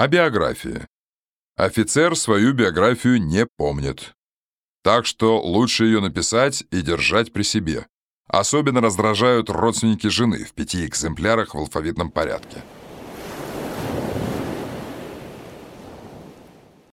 О биографии. Офицер свою биографию не помнит. Так что лучше ее написать и держать при себе. Особенно раздражают родственники жены в пяти экземплярах в алфавитном порядке.